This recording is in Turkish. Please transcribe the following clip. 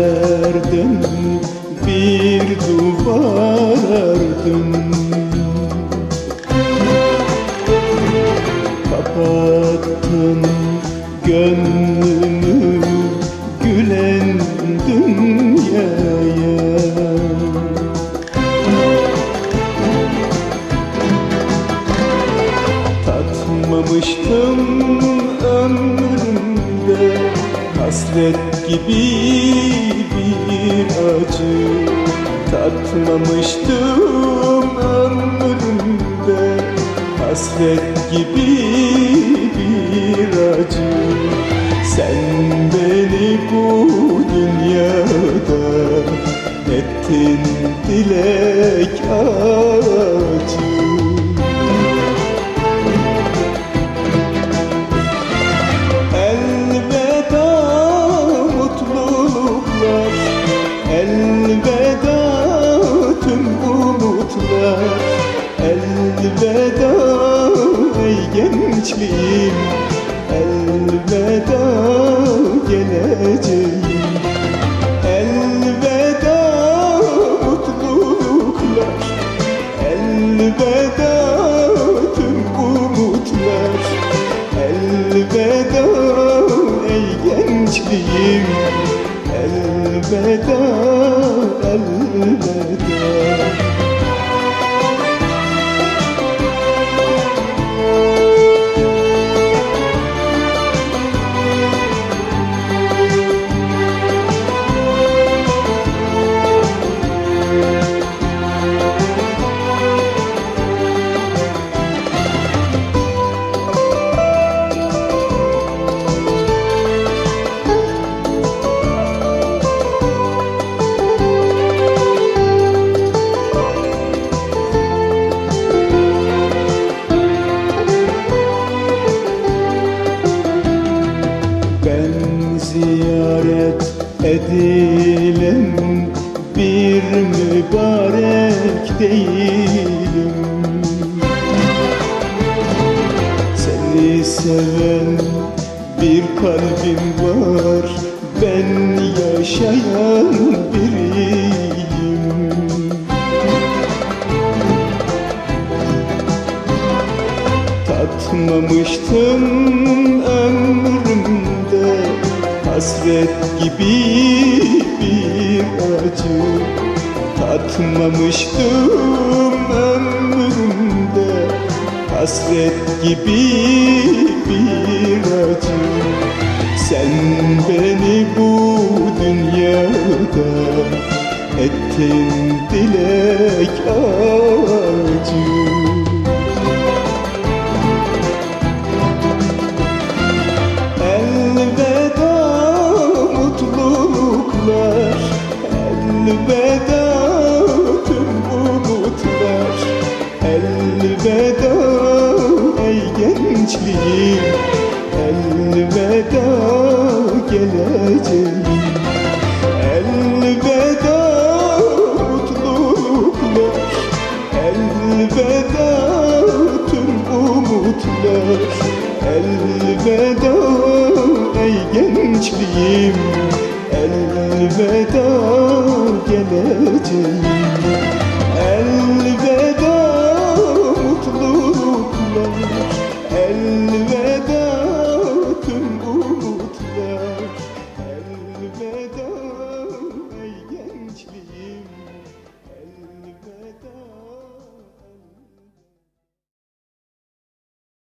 kaderden bir duvar ördüm Kapattın gönlümü Hasret gibi bir acı Tatmamıştım ömrümde. Hasret gibi bir acı Sen beni bu dünyada Ettin dilek acı Elveda ey gençliğim. Elveda geleceğim. Elveda mutluluklar. Elveda tüm umutlar. Elveda ey gençliğim. Elveda, elveda edilen bir mübarek değilim. Seni seven bir kalbim var Ben yaşayan biriyim. Tatmamıştım ömrümde Hasret gibi bir acı Tatmamıştım ömrümde. Hasret gibi bir acı. Sen beni bu dünyada Ettin gençliğim Elveda geleceğim. Elveda mutluluklar Elveda tüm umutlar. Elveda ey gençliğim. Elveda geleceğim